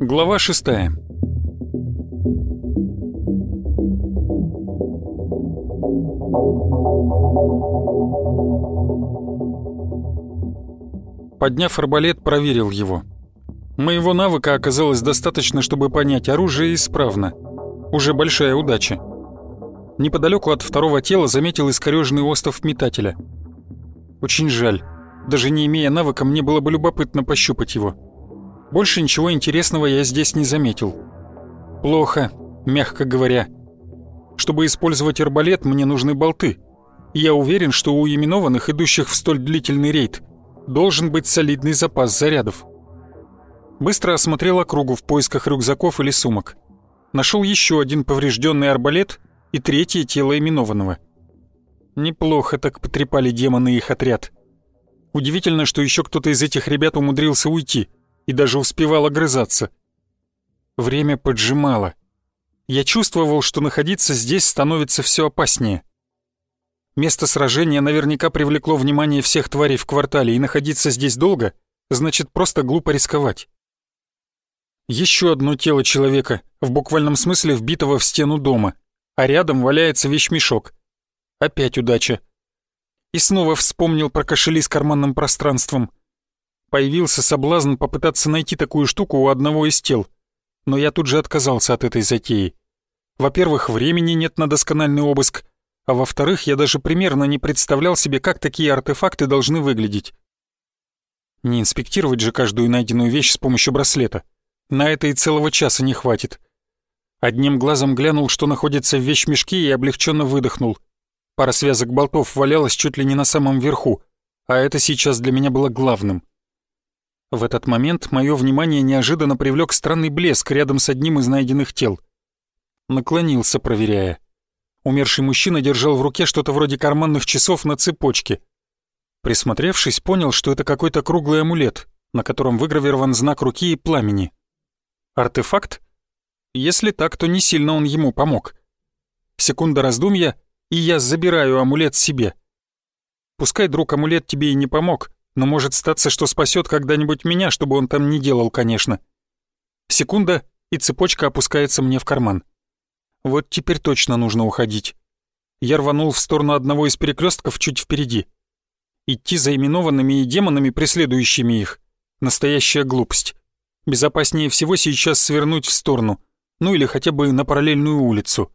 Глава шестая. Подняв арбалет, проверил его. Моего навыка оказалось достаточно, чтобы понять, оружие исправно. Уже большая удача. Неподалеку от второго тела заметил искорёженный остов метателя. Очень жаль. Даже не имея навыка, мне было бы любопытно пощупать его. Больше ничего интересного я здесь не заметил. Плохо, мягко говоря. Чтобы использовать арбалет, мне нужны болты. Я уверен, что у именованных, идущих в столь длительный рейд, должен быть солидный запас зарядов. Быстро осмотрел округу в поисках рюкзаков или сумок. Нашел еще один поврежденный арбалет и третье тело именованного. Неплохо так потрепали демоны их отряд. Удивительно, что еще кто-то из этих ребят умудрился уйти и даже успевал огрызаться. Время поджимало. Я чувствовал, что находиться здесь становится все опаснее. Место сражения наверняка привлекло внимание всех тварей в квартале, и находиться здесь долго значит просто глупо рисковать. Еще одно тело человека, в буквальном смысле вбитого в стену дома, а рядом валяется вещмешок. Опять удача. И снова вспомнил про кошели с карманным пространством. Появился соблазн попытаться найти такую штуку у одного из тел, но я тут же отказался от этой затеи. Во-первых, времени нет на доскональный обыск, а во-вторых, я даже примерно не представлял себе, как такие артефакты должны выглядеть. Не инспектировать же каждую найденную вещь с помощью браслета. На это и целого часа не хватит. Одним глазом глянул, что находится в вещмешке, и облегченно выдохнул. Пара связок болтов валялась чуть ли не на самом верху, а это сейчас для меня было главным. В этот момент мое внимание неожиданно привлек странный блеск рядом с одним из найденных тел. Наклонился, проверяя. Умерший мужчина держал в руке что-то вроде карманных часов на цепочке. Присмотревшись, понял, что это какой-то круглый амулет, на котором выгравирован знак руки и пламени. Артефакт? Если так, то не сильно он ему помог. Секунда раздумья, и я забираю амулет себе. Пускай, друг, амулет тебе и не помог, но может статься, что спасет когда-нибудь меня, чтобы он там не делал, конечно. Секунда, и цепочка опускается мне в карман. Вот теперь точно нужно уходить. Я рванул в сторону одного из перекрестков чуть впереди. Идти за именованными и демонами, преследующими их. Настоящая глупость. Безопаснее всего сейчас свернуть в сторону, ну или хотя бы на параллельную улицу.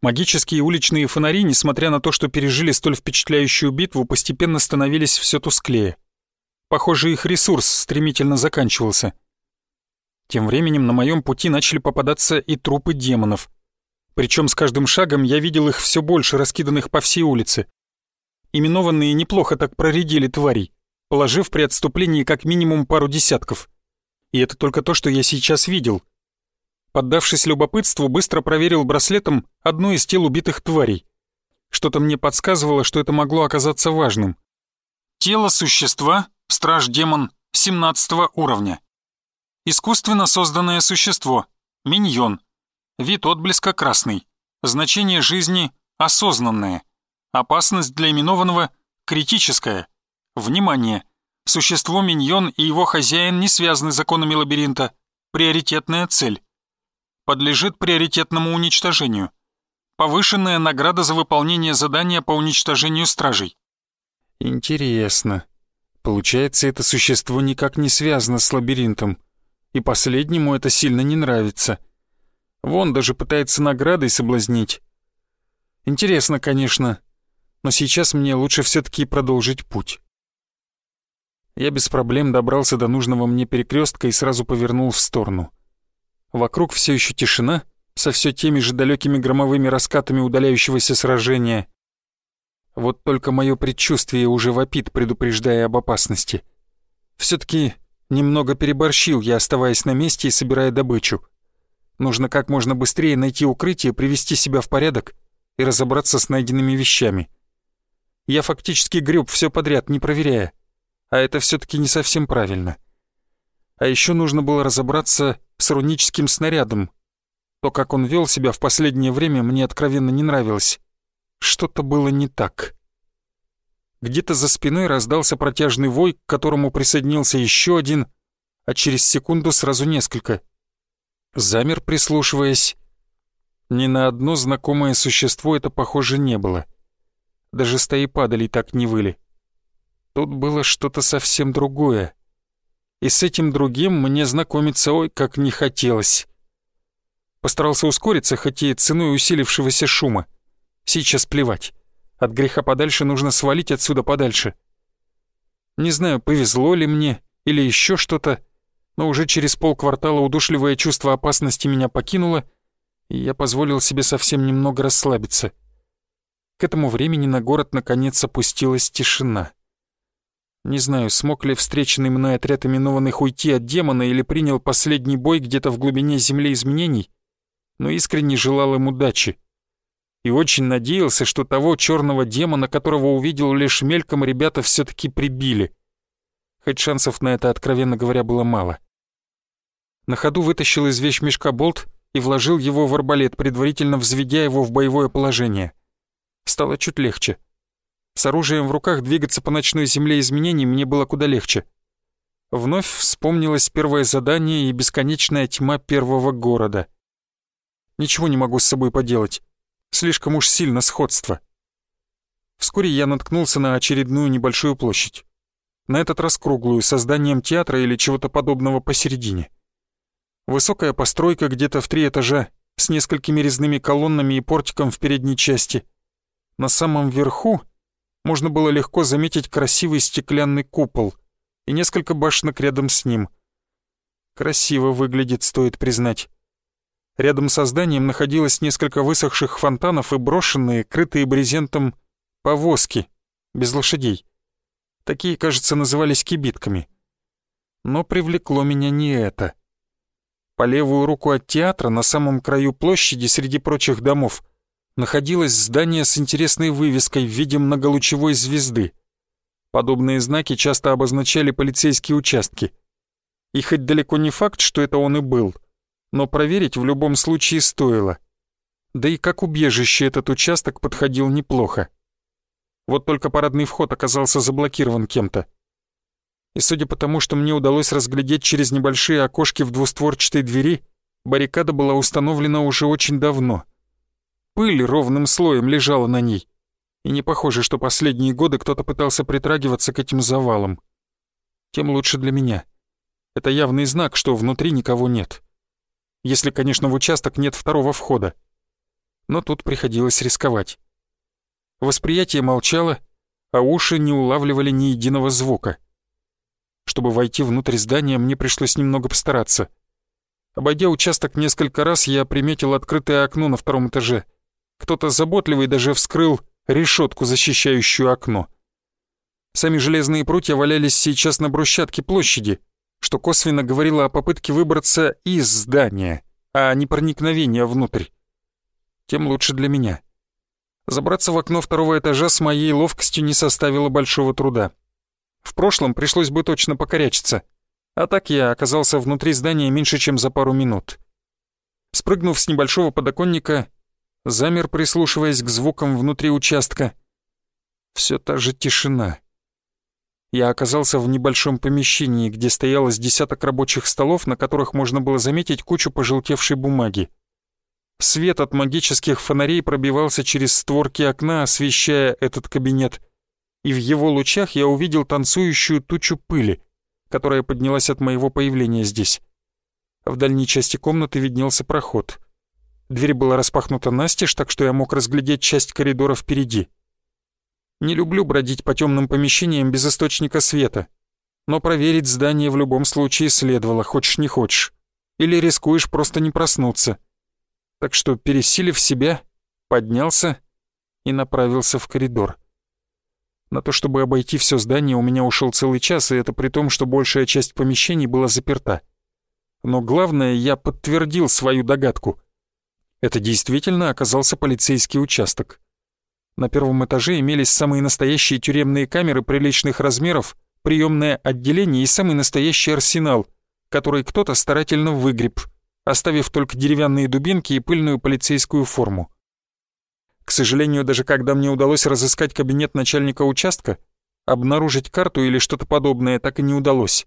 Магические уличные фонари, несмотря на то, что пережили столь впечатляющую битву, постепенно становились все тусклее. Похоже, их ресурс стремительно заканчивался. Тем временем на моем пути начали попадаться и трупы демонов. Причем с каждым шагом я видел их все больше, раскиданных по всей улице. Именованные неплохо так проредили тварей, положив при отступлении как минимум пару десятков. И это только то, что я сейчас видел. Поддавшись любопытству, быстро проверил браслетом одну из тел убитых тварей. Что-то мне подсказывало, что это могло оказаться важным. Тело существа, страж-демон 17 уровня. Искусственно созданное существо, миньон. Вид отблеска красный. Значение жизни осознанное. Опасность для именованного критическая. Внимание! Существо миньон и его хозяин не связаны законами лабиринта. Приоритетная цель. Подлежит приоритетному уничтожению. Повышенная награда за выполнение задания по уничтожению стражей. Интересно. Получается, это существо никак не связано с лабиринтом. И последнему это сильно не нравится. Вон даже пытается наградой соблазнить. Интересно, конечно, но сейчас мне лучше все таки продолжить путь. Я без проблем добрался до нужного мне перекрестка и сразу повернул в сторону. Вокруг все еще тишина, со все теми же далекими громовыми раскатами удаляющегося сражения. Вот только мое предчувствие уже вопит, предупреждая об опасности. все таки немного переборщил я, оставаясь на месте и собирая добычу. Нужно как можно быстрее найти укрытие, привести себя в порядок и разобраться с найденными вещами. Я фактически греб все подряд, не проверяя а это все-таки не совсем правильно. А еще нужно было разобраться с руническим снарядом. То, как он вел себя в последнее время, мне откровенно не нравилось. Что-то было не так. Где-то за спиной раздался протяжный вой, к которому присоединился еще один, а через секунду сразу несколько. Замер, прислушиваясь. Ни на одно знакомое существо это, похоже, не было. Даже стаи падали так не выли. Тут было что-то совсем другое. И с этим другим мне знакомиться ой как не хотелось. Постарался ускориться, хоть и ценой усилившегося шума. Сейчас плевать. От греха подальше нужно свалить отсюда подальше. Не знаю, повезло ли мне или еще что-то, но уже через полквартала удушливое чувство опасности меня покинуло, и я позволил себе совсем немного расслабиться. К этому времени на город наконец опустилась тишина. Не знаю, смог ли встреченный мной отряд именованных уйти от демона или принял последний бой где-то в глубине земли изменений, но искренне желал им удачи. И очень надеялся, что того черного демона, которого увидел лишь мельком, ребята все таки прибили. Хоть шансов на это, откровенно говоря, было мало. На ходу вытащил из вещмешка болт и вложил его в арбалет, предварительно взведя его в боевое положение. Стало чуть легче. С оружием в руках двигаться по ночной земле изменений мне было куда легче. Вновь вспомнилось первое задание и бесконечная тьма первого города — Ничего не могу с собой поделать. Слишком уж сильно сходство. Вскоре я наткнулся на очередную небольшую площадь. На этот раз круглую, с зданием театра или чего-то подобного посередине. Высокая постройка где-то в три этажа, с несколькими резными колоннами и портиком в передней части. На самом верху можно было легко заметить красивый стеклянный купол и несколько башенок рядом с ним. Красиво выглядит, стоит признать. Рядом со зданием находилось несколько высохших фонтанов и брошенные, крытые брезентом, повозки, без лошадей. Такие, кажется, назывались кибитками. Но привлекло меня не это. По левую руку от театра, на самом краю площади, среди прочих домов, находилось здание с интересной вывеской в виде многолучевой звезды. Подобные знаки часто обозначали полицейские участки. И хоть далеко не факт, что это он и был — но проверить в любом случае стоило. Да и как убежище этот участок подходил неплохо. Вот только парадный вход оказался заблокирован кем-то. И судя по тому, что мне удалось разглядеть через небольшие окошки в двустворчатой двери, баррикада была установлена уже очень давно. Пыль ровным слоем лежала на ней, и не похоже, что последние годы кто-то пытался притрагиваться к этим завалам. Тем лучше для меня. Это явный знак, что внутри никого нет если, конечно, в участок нет второго входа. Но тут приходилось рисковать. Восприятие молчало, а уши не улавливали ни единого звука. Чтобы войти внутрь здания, мне пришлось немного постараться. Обойдя участок несколько раз, я приметил открытое окно на втором этаже. Кто-то заботливый даже вскрыл решетку, защищающую окно. Сами железные прутья валялись сейчас на брусчатке площади, что косвенно говорило о попытке выбраться из здания, а не проникновения внутрь. Тем лучше для меня. Забраться в окно второго этажа с моей ловкостью не составило большого труда. В прошлом пришлось бы точно покорячиться, а так я оказался внутри здания меньше, чем за пару минут. Спрыгнув с небольшого подоконника, замер, прислушиваясь к звукам внутри участка. Все та же тишина я оказался в небольшом помещении, где стоялось десяток рабочих столов, на которых можно было заметить кучу пожелтевшей бумаги. Свет от магических фонарей пробивался через створки окна, освещая этот кабинет, и в его лучах я увидел танцующую тучу пыли, которая поднялась от моего появления здесь. В дальней части комнаты виднелся проход. Дверь была распахнута настежь, так что я мог разглядеть часть коридора впереди. Не люблю бродить по темным помещениям без источника света. Но проверить здание в любом случае следовало, хочешь не хочешь. Или рискуешь просто не проснуться. Так что, пересилив себя, поднялся и направился в коридор. На то, чтобы обойти все здание, у меня ушел целый час, и это при том, что большая часть помещений была заперта. Но главное, я подтвердил свою догадку. Это действительно оказался полицейский участок. На первом этаже имелись самые настоящие тюремные камеры приличных размеров, приемное отделение и самый настоящий арсенал, который кто-то старательно выгреб, оставив только деревянные дубинки и пыльную полицейскую форму. К сожалению, даже когда мне удалось разыскать кабинет начальника участка, обнаружить карту или что-то подобное так и не удалось.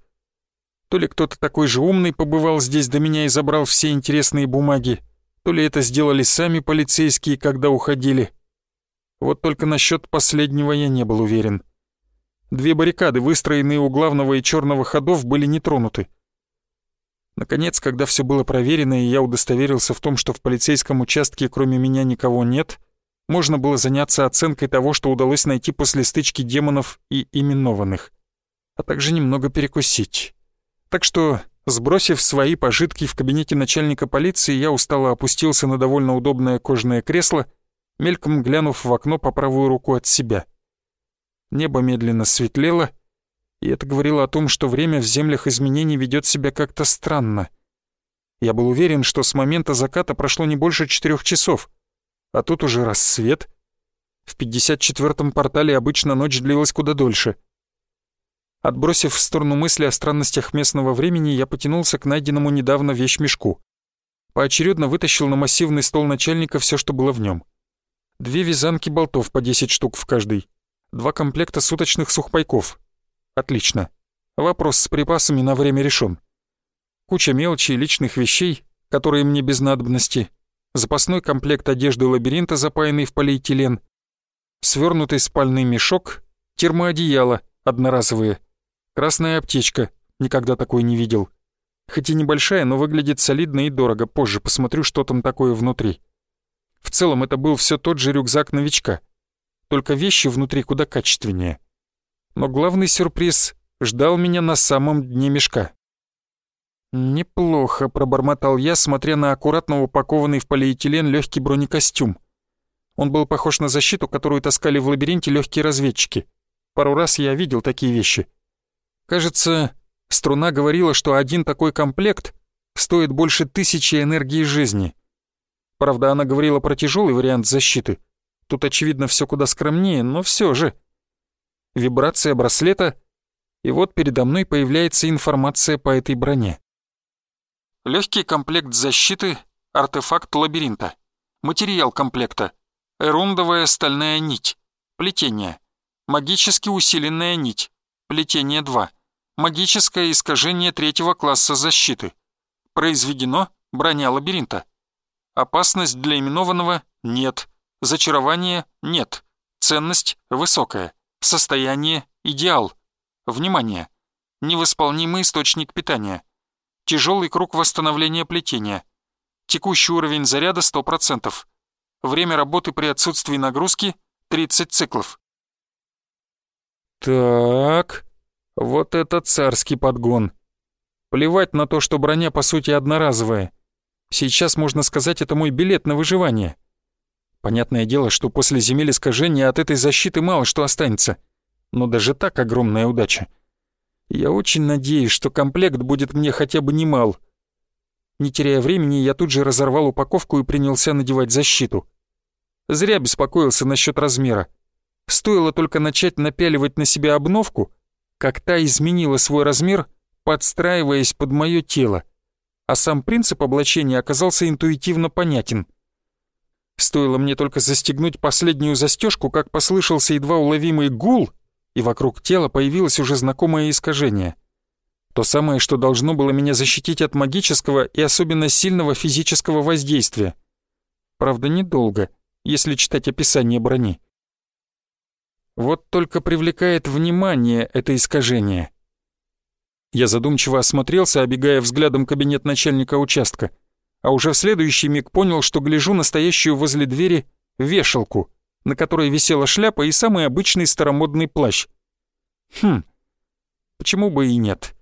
То ли кто-то такой же умный побывал здесь до меня и забрал все интересные бумаги, то ли это сделали сами полицейские, когда уходили. Вот только насчет последнего я не был уверен. Две баррикады, выстроенные у главного и черного ходов, были не тронуты. Наконец, когда все было проверено и я удостоверился в том, что в полицейском участке кроме меня никого нет, можно было заняться оценкой того, что удалось найти после стычки демонов и именованных, а также немного перекусить. Так что, сбросив свои пожитки в кабинете начальника полиции, я устало опустился на довольно удобное кожаное кресло, мельком глянув в окно по правую руку от себя. Небо медленно светлело, и это говорило о том, что время в землях изменений ведет себя как-то странно. Я был уверен, что с момента заката прошло не больше четырех часов, а тут уже рассвет. В 54-м портале обычно ночь длилась куда дольше — Отбросив в сторону мысли о странностях местного времени, я потянулся к найденному недавно вещмешку. Поочередно вытащил на массивный стол начальника все, что было в нем. Две вязанки болтов по 10 штук в каждой. Два комплекта суточных сухпайков. Отлично. Вопрос с припасами на время решен. Куча мелочи и личных вещей, которые мне без надобности. Запасной комплект одежды лабиринта, запаянный в полиэтилен. Свернутый спальный мешок, термоодеяло, одноразовые — Красная аптечка, никогда такой не видел. Хоть и небольшая, но выглядит солидно и дорого, позже посмотрю, что там такое внутри. В целом это был все тот же рюкзак новичка, только вещи внутри куда качественнее. Но главный сюрприз ждал меня на самом дне мешка. «Неплохо», — пробормотал я, смотря на аккуратно упакованный в полиэтилен легкий бронекостюм. Он был похож на защиту, которую таскали в лабиринте легкие разведчики. Пару раз я видел такие вещи — Кажется, струна говорила, что один такой комплект стоит больше тысячи энергии жизни. Правда, она говорила про тяжелый вариант защиты. Тут, очевидно, все куда скромнее, но все же. Вибрация браслета, и вот передо мной появляется информация по этой броне. Легкий комплект защиты, артефакт лабиринта. Материал комплекта. Эрундовая стальная нить. Плетение. Магически усиленная нить. Плетение 2. Магическое искажение третьего класса защиты. Произведено броня лабиринта. Опасность для именованного – нет. Зачарование – нет. Ценность – высокая. Состояние – идеал. Внимание! Невосполнимый источник питания. Тяжелый круг восстановления плетения. Текущий уровень заряда 100%. Время работы при отсутствии нагрузки – 30 циклов. Так, вот это царский подгон. Плевать на то, что броня по сути одноразовая. Сейчас, можно сказать, это мой билет на выживание. Понятное дело, что после земель искажения от этой защиты мало что останется. Но даже так огромная удача. Я очень надеюсь, что комплект будет мне хотя бы немал. Не теряя времени, я тут же разорвал упаковку и принялся надевать защиту. Зря беспокоился насчет размера. Стоило только начать напяливать на себя обновку, как та изменила свой размер, подстраиваясь под мое тело, а сам принцип облачения оказался интуитивно понятен. Стоило мне только застегнуть последнюю застежку, как послышался едва уловимый гул, и вокруг тела появилось уже знакомое искажение. То самое, что должно было меня защитить от магического и особенно сильного физического воздействия. Правда, недолго, если читать описание брони. Вот только привлекает внимание это искажение. Я задумчиво осмотрелся, обегая взглядом кабинет начальника участка, а уже в следующий миг понял, что гляжу настоящую возле двери вешалку, на которой висела шляпа и самый обычный старомодный плащ. Хм, почему бы и нет?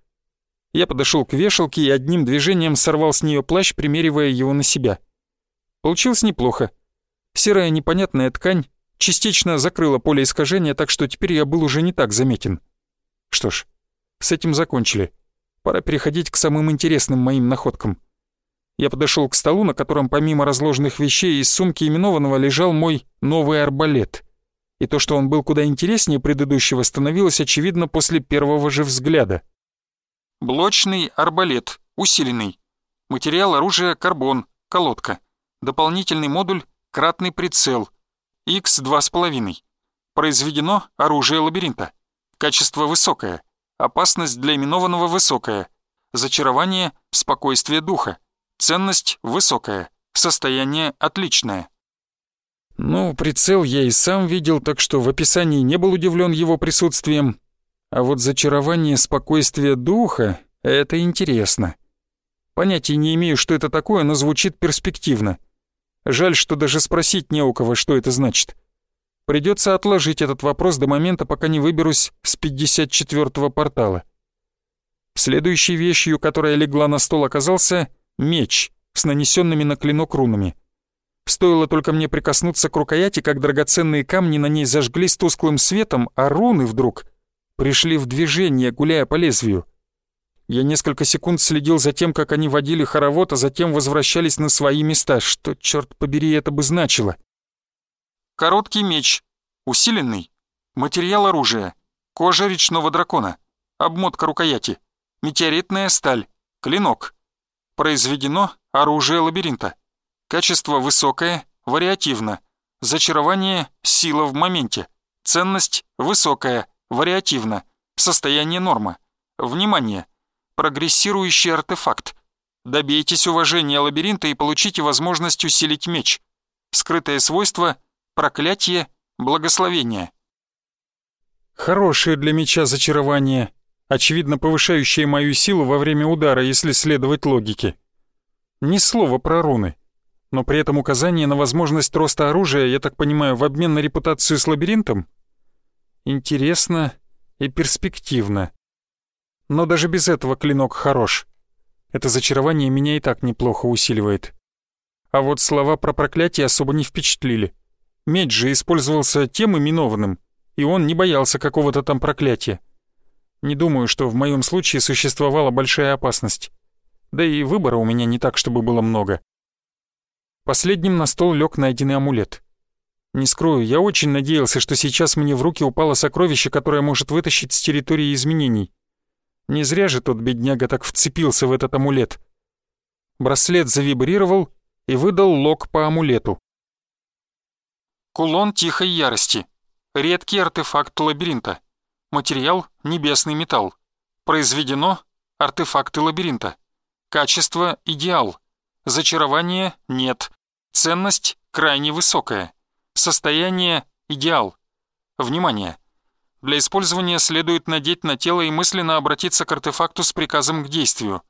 Я подошел к вешалке и одним движением сорвал с нее плащ, примеривая его на себя. Получилось неплохо. Серая непонятная ткань частично закрыла поле искажения, так что теперь я был уже не так заметен. Что ж, с этим закончили. Пора переходить к самым интересным моим находкам. Я подошел к столу, на котором помимо разложенных вещей из сумки именованного лежал мой новый арбалет. И то, что он был куда интереснее предыдущего, становилось очевидно после первого же взгляда. Блочный арбалет, усиленный. Материал оружия карбон, колодка. Дополнительный модуль кратный прицел. X2,5. Произведено оружие лабиринта. Качество высокое. Опасность для именованного высокая. Зачарование – спокойствие духа. Ценность высокая. Состояние отличное. Ну, прицел я и сам видел, так что в описании не был удивлен его присутствием. А вот зачарование спокойствия духа — это интересно. Понятия не имею, что это такое, но звучит перспективно. Жаль, что даже спросить не у кого, что это значит. Придется отложить этот вопрос до момента, пока не выберусь с 54-го портала. Следующей вещью, которая легла на стол, оказался меч с нанесенными на клинок рунами. Стоило только мне прикоснуться к рукояти, как драгоценные камни на ней зажглись тусклым светом, а руны вдруг пришли в движение, гуляя по лезвию. Я несколько секунд следил за тем, как они водили хоровод, а затем возвращались на свои места. Что, черт побери, это бы значило? Короткий меч. Усиленный. Материал оружия. Кожа речного дракона. Обмотка рукояти. Метеоритная сталь. Клинок. Произведено оружие лабиринта. Качество высокое, вариативно. Зачарование – сила в моменте. Ценность – высокая, вариативно. Состояние норма. Внимание! Прогрессирующий артефакт. Добейтесь уважения лабиринта и получите возможность усилить меч. Скрытое свойство – проклятие, благословение. Хорошее для меча зачарование, очевидно повышающее мою силу во время удара, если следовать логике. Ни слова про руны, но при этом указание на возможность роста оружия, я так понимаю, в обмен на репутацию с лабиринтом? Интересно и перспективно. Но даже без этого клинок хорош. Это зачарование меня и так неплохо усиливает. А вот слова про проклятие особо не впечатлили. Меч же использовался тем именованным, и он не боялся какого-то там проклятия. Не думаю, что в моем случае существовала большая опасность. Да и выбора у меня не так, чтобы было много. Последним на стол лег найденный амулет. Не скрою, я очень надеялся, что сейчас мне в руки упало сокровище, которое может вытащить с территории изменений. Не зря же тот бедняга так вцепился в этот амулет. Браслет завибрировал и выдал лог по амулету. Кулон тихой ярости. Редкий артефакт лабиринта. Материал — небесный металл. Произведено — артефакты лабиринта. Качество — идеал. Зачарование — нет. Ценность — крайне высокая. Состояние — идеал. Внимание! Для использования следует надеть на тело и мысленно обратиться к артефакту с приказом к действию.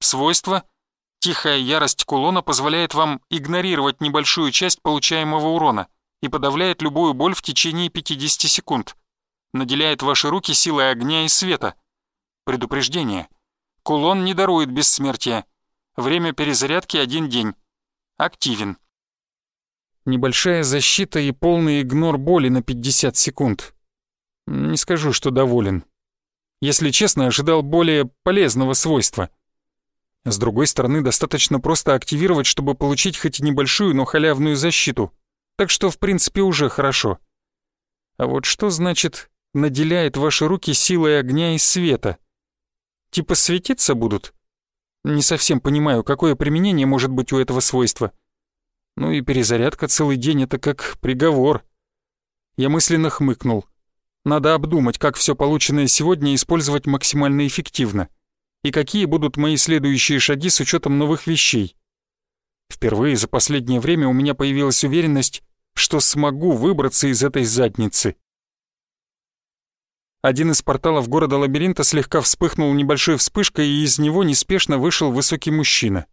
Свойство – тихая ярость кулона позволяет вам игнорировать небольшую часть получаемого урона и подавляет любую боль в течение 50 секунд. Наделяет ваши руки силой огня и света. Предупреждение. Кулон не дарует бессмертия. Время перезарядки – один день. Активен. Небольшая защита и полный игнор боли на 50 секунд. Не скажу, что доволен. Если честно, ожидал более полезного свойства. С другой стороны, достаточно просто активировать, чтобы получить хоть и небольшую, но халявную защиту. Так что, в принципе, уже хорошо. А вот что значит «наделяет ваши руки силой огня и света»? Типа светиться будут? Не совсем понимаю, какое применение может быть у этого свойства. Ну и перезарядка целый день — это как приговор. Я мысленно хмыкнул. Надо обдумать, как все полученное сегодня использовать максимально эффективно. И какие будут мои следующие шаги с учетом новых вещей. Впервые за последнее время у меня появилась уверенность, что смогу выбраться из этой задницы. Один из порталов города-лабиринта слегка вспыхнул небольшой вспышкой, и из него неспешно вышел высокий мужчина.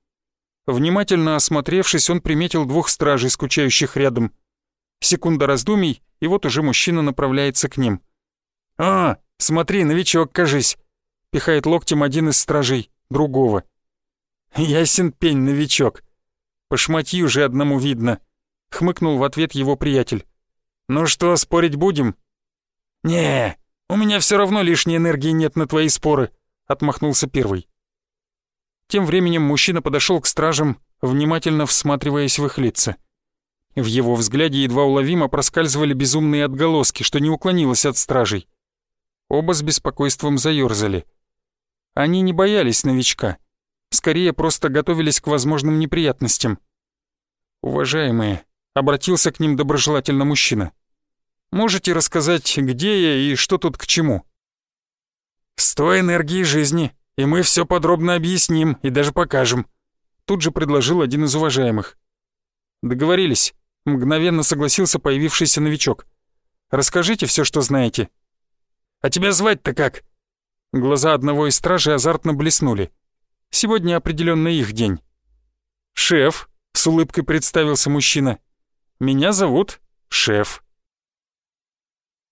Внимательно осмотревшись, он приметил двух стражей, скучающих рядом. Секунда раздумий, и вот уже мужчина направляется к ним. «А, смотри, новичок, кажись!» Пихает локтем один из стражей, другого. «Ясен пень, новичок!» По шматью же одному видно. Хмыкнул в ответ его приятель. «Ну что, спорить будем?» «Не, у меня все равно лишней энергии нет на твои споры», отмахнулся первый. Тем временем мужчина подошел к стражам, внимательно всматриваясь в их лица. В его взгляде едва уловимо проскальзывали безумные отголоски, что не уклонилось от стражей. Оба с беспокойством заёрзали. Они не боялись новичка. Скорее, просто готовились к возможным неприятностям. «Уважаемые», — обратился к ним доброжелательно мужчина, «можете рассказать, где я и что тут к чему?» «Сто энергии жизни, и мы все подробно объясним и даже покажем», — тут же предложил один из уважаемых. «Договорились», — мгновенно согласился появившийся новичок. «Расскажите все, что знаете». «А тебя звать-то как?» Глаза одного из стражей азартно блеснули. Сегодня определенно их день. «Шеф», — с улыбкой представился мужчина. «Меня зовут Шеф».